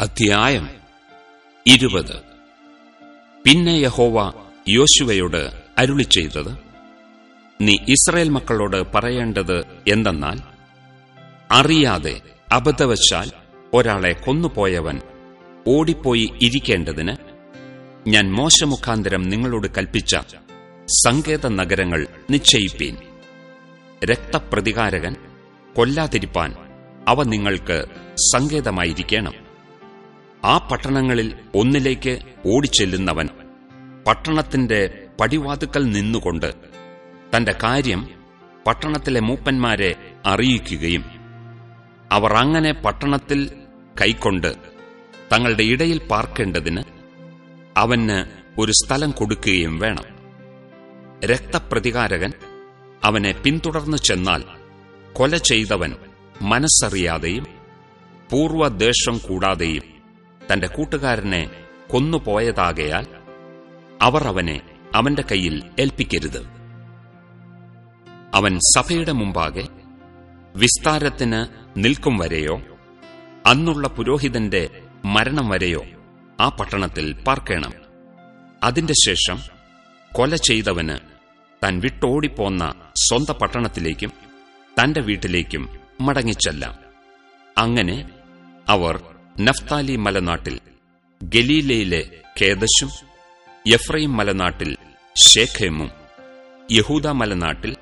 അധ്യായം ഇരുപത്. പിന്നെ യഹോവ യോശുവയോട് അരുളി ചെയ്തത് നീ ഇസ്രയേൽ മക്കളോട് പറയേണ്ടത് എന്തെന്നാൽ അറിയാതെ അബദ്ധവശാൽ ഒരാളെ കൊന്നുപോയവൻ ഓടിപ്പോയി ഇരിക്കേണ്ടതിന് ഞാൻ മോശമുഖാന്തരം നിങ്ങളോട് കൽപ്പിച്ച സങ്കേത നഗരങ്ങൾ നിശ്ചയിപ്പീൻ. രക്തപ്രതികാരകൻ കൊല്ലാതിരിപ്പാൻ അവ നിങ്ങൾക്ക് സങ്കേതമായിരിക്കണം. ആ പട്ടണങ്ങളിൽ ഒന്നിലേക്ക് ഓടിച്ചെല്ലുന്നവൻ പട്ടണത്തിന്റെ പടിവാതുക്കൽ നിന്നുകൊണ്ട് തന്റെ കാര്യം പട്ടണത്തിലെ മൂപ്പന്മാരെ അറിയിക്കുകയും അവർ അങ്ങനെ പട്ടണത്തിൽ കൈക്കൊണ്ട് തങ്ങളുടെ ഇടയിൽ പാർക്കേണ്ടതിന് അവന് ഒരു സ്ഥലം കൊടുക്കുകയും വേണം. രക്തപ്രതികാരകൻ അവനെ പിന്തുടർന്നു ചെന്നാൽ കൊല ചെയ്തവൻ മനസ്സറിയാതെയും പൂർവദ്വേഷം കൂടാതെയും തന്റെ കൂട്ടുകാരനെ കൊന്നുപോയതാകയാൽ അവർ അവനെ അവന്റെ കയ്യിൽ ഏൽപ്പിക്കരുത്. അവൻ സഭയുടെ മുമ്പാകെ വിസ്താരത്തിന് നിൽക്കും വരെയോ അന്നുള്ള പുരോഹിതന്റെ മരണം വരെയോ ആ പട്ടണത്തിൽ പാർക്കണം. അതിന്റെ ശേഷം കൊല ചെയ്തവന് താൻ വിട്ടോടിപ്പോന്ന സ്വന്ത പട്ടണത്തിലേക്കും തന്റെ വീട്ടിലേക്കും മടങ്ങിച്ചെല്ലാം. അങ്ങനെ അവർ നഫ്താലി മലനാട്ടിൽ ഗലീലയിലെ കേദശും യഫ്രൈം മലനാട്ടിൽ ഷേഖേമും യഹൂദ മലനാട്ടിൽ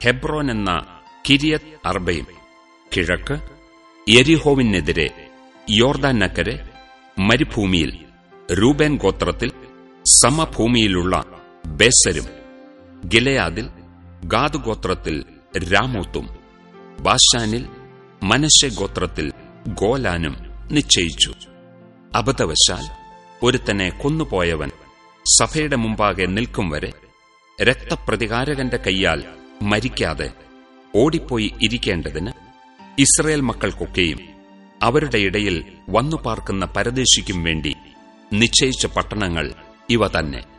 ഹെബ്രോൻ എന്ന കിരിയത് അർബയും കിഴക്ക് എരിഹോവിനെതിരെ യോർദാനക്കരെ മരുഭൂമിയിൽ രൂബേൻ ഗോത്രത്തിൽ സമഭൂമിയിലുള്ള ബേസരും ഗിലയാദിൽ ഗാദ് ഗോത്രത്തിൽ രാമോത്തും ബാഷാനിൽ മനശ്ശെ ഗോത്രത്തിൽ ഗോലാനും നിശ്ചയിച്ചു. അബദ്ധവശാൽ ഒരുത്തനെ കൊന്നുപോയവൻ സഭയുടെ മുമ്പാകെ നിൽക്കും വരെ രക്തപ്രതികാരകന്റെ കൈയാൽ മരിക്കാതെ ഓടിപ്പോയി ഇരിക്കേണ്ടതിന് ഇസ്രയേൽ മക്കൾക്കൊക്കെയും അവരുടെ ഇടയിൽ വന്നു പാർക്കുന്ന പരദേശിക്കും വേണ്ടി നിശ്ചയിച്ച പട്ടണങ്ങൾ ഇവ തന്നെ.